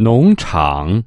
农场。